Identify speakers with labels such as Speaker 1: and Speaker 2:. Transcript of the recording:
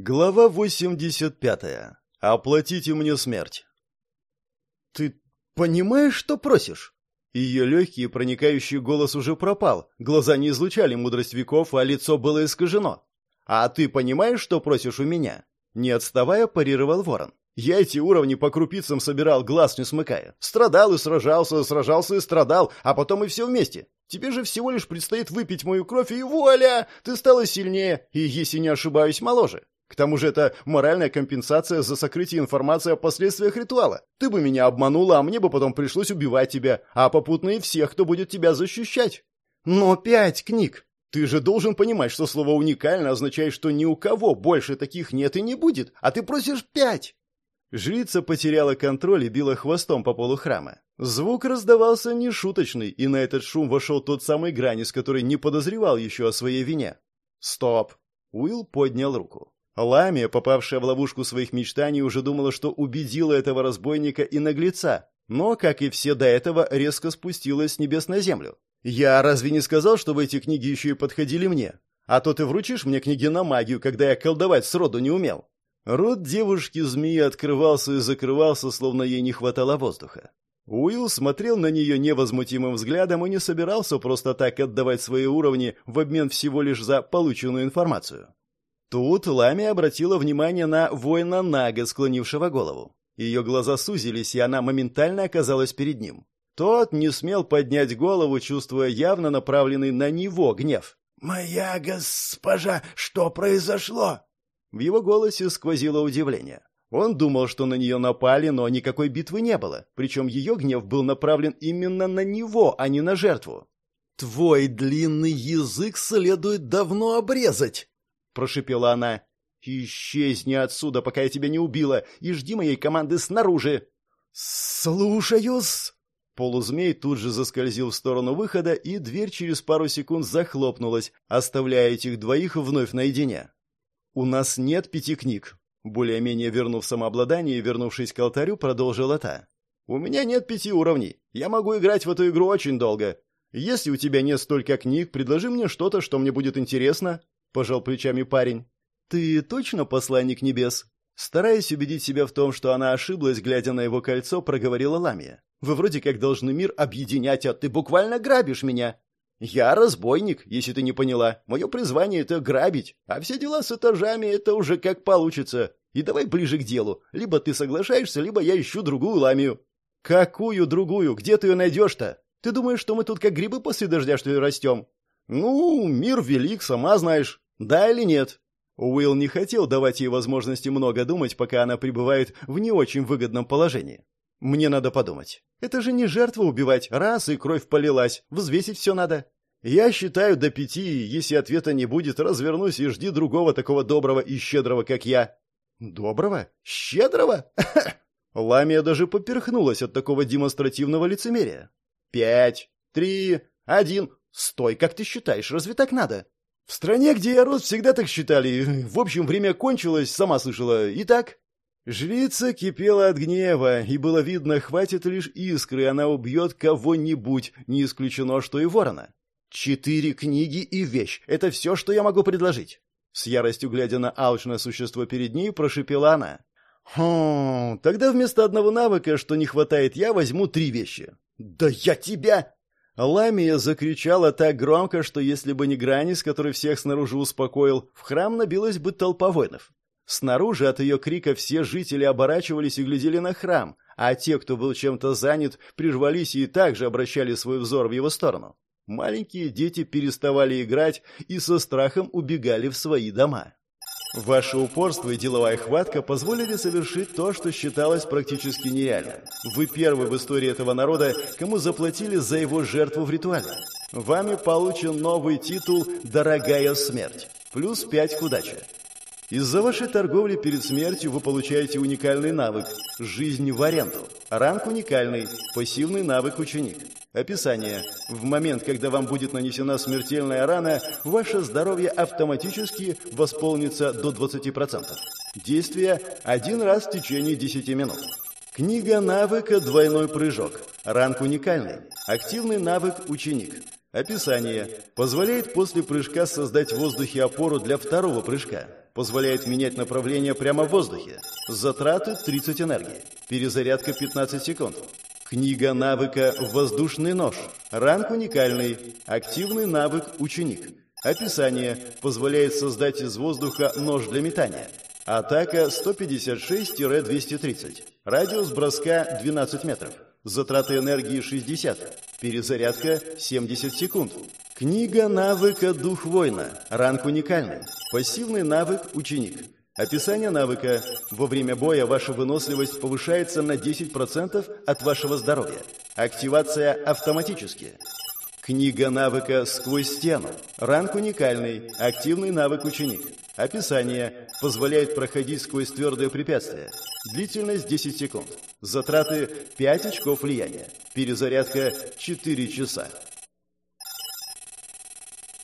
Speaker 1: Глава 85. Оплатите мне смерть. Ты понимаешь, что просишь? Ее легкий и проникающий голос уже пропал. Глаза не излучали мудрость веков, а лицо было искажено. А ты понимаешь, что просишь у меня? Не отставая, парировал ворон. Я эти уровни по крупицам собирал, глаз не смыкая. Страдал и сражался, сражался и страдал, а потом и все вместе. Тебе же всего лишь предстоит выпить мою кровь, и вуаля! Ты стала сильнее и, если не ошибаюсь, моложе. К тому же это моральная компенсация за сокрытие информации о последствиях ритуала. Ты бы меня обманула, а мне бы потом пришлось убивать тебя, а попутно и всех, кто будет тебя защищать. Но пять книг! Ты же должен понимать, что слово «уникально» означает, что ни у кого больше таких нет и не будет, а ты просишь пять. Жрица потеряла контроль и била хвостом по полу храма. Звук раздавался нешуточный, и на этот шум вошел тот самый Гранис, который не подозревал еще о своей вине. «Стоп!» Уилл поднял руку. Ламия, попавшая в ловушку своих мечтаний, уже думала, что убедила этого разбойника и наглеца, но, как и все до этого, резко спустилась с небес на землю. «Я разве не сказал, чтобы эти книги еще и подходили мне? А то ты вручишь мне книги на магию, когда я колдовать сроду не умел». Рот девушки-змеи открывался и закрывался, словно ей не хватало воздуха. Уилл смотрел на нее невозмутимым взглядом и не собирался просто так отдавать свои уровни в обмен всего лишь за полученную информацию. Тут Лами обратила внимание на воина Нага, склонившего голову. Ее глаза сузились, и она моментально оказалась перед ним. Тот не смел поднять голову, чувствуя явно направленный на него гнев.
Speaker 2: «Моя госпожа, что произошло?»
Speaker 1: В его голосе сквозило удивление. Он думал, что на нее напали, но никакой битвы не было, причем ее гнев был направлен именно на него, а не на жертву. «Твой длинный язык следует давно обрезать!» Прошипела она. «Исчезни отсюда, пока я тебя не убила, и жди моей команды снаружи!»
Speaker 2: «Слушаюсь!»
Speaker 1: Полузмей тут же заскользил в сторону выхода, и дверь через пару секунд захлопнулась, оставляя этих двоих вновь наедине. «У нас нет пяти книг», — более-менее вернув самообладание и вернувшись к алтарю, продолжила та. «У меня нет пяти уровней. Я могу играть в эту игру очень долго. Если у тебя нет столько книг, предложи мне что-то, что мне будет интересно. — пожал плечами парень. «Ты точно посланник небес?» Стараясь убедить себя в том, что она ошиблась, глядя на его кольцо, проговорила Ламия. «Вы вроде как должны мир объединять, а ты буквально грабишь меня!» «Я разбойник, если ты не поняла. Мое призвание — это грабить, а все дела с этажами — это уже как получится. И давай ближе к делу. Либо ты соглашаешься, либо я ищу другую ламию». «Какую другую? Где ты ее найдешь-то? Ты думаешь, что мы тут как грибы после дождя, что ли, растем?» «Ну, мир велик, сама знаешь. Да или нет?» Уилл не хотел давать ей возможности много думать, пока она пребывает в не очень выгодном положении. «Мне надо подумать. Это же не жертва убивать. Раз, и кровь полилась. Взвесить все надо. Я считаю до пяти, если ответа не будет, развернусь и жди другого такого доброго и щедрого, как я». «Доброго? Щедрого?» Ламия даже поперхнулась от такого демонстративного лицемерия. «Пять, три, один. «Стой, как ты считаешь, разве так надо?» «В стране, где я рос, всегда так считали. В общем, время кончилось, сама слышала. Итак?» Жрица кипела от гнева, и было видно, хватит лишь искры, она убьет кого-нибудь, не исключено, что и ворона. «Четыре книги и вещь — это все, что я могу предложить». С яростью глядя на алчное существо перед ней, прошипела она. «Хм, тогда вместо одного навыка, что не хватает, я возьму три вещи». «Да я тебя!» Ламия закричала так громко, что если бы не Гранис, который всех снаружи успокоил, в храм набилась бы толпа воинов. Снаружи от ее крика все жители оборачивались и глядели на храм, а те, кто был чем-то занят, прижвались и также обращали свой взор в его сторону. Маленькие дети переставали играть и со страхом убегали в свои дома. Ваше упорство и деловая хватка позволили совершить то, что считалось практически нереальным. Вы первый в истории этого народа, кому заплатили за его жертву в ритуале. Вами получен новый титул «Дорогая смерть». Плюс 5 к удаче. Из-за вашей торговли перед смертью вы получаете уникальный навык «Жизнь в аренду». Ранг уникальный, пассивный навык «Ученик». Описание. В момент, когда вам будет нанесена смертельная рана, ваше здоровье автоматически восполнится до 20%. Действие один раз в течение 10 минут. Книга навыка «Двойной прыжок». Ранг уникальный. Активный навык «Ученик». Описание. Позволяет после прыжка создать в воздухе опору для второго прыжка. Позволяет менять направление прямо в воздухе. Затраты 30 энергии. Перезарядка 15 секунд. Книга навыка «Воздушный нож». Ранг уникальный. Активный навык «Ученик». Описание. Позволяет создать из воздуха нож для метания. Атака 156-230. Радиус броска 12 метров. Затраты энергии 60. Перезарядка 70 секунд. Книга навыка «Дух воина». Ранг уникальный. Пассивный навык «Ученик». Описание навыка. Во время боя ваша выносливость повышается на 10% от вашего здоровья. Активация автоматически. Книга навыка «Сквозь стену». Ранг уникальный. Активный навык «Ученик». Описание. Позволяет проходить сквозь твердые препятствия. Длительность 10 секунд. Затраты 5 очков влияния. Перезарядка 4 часа.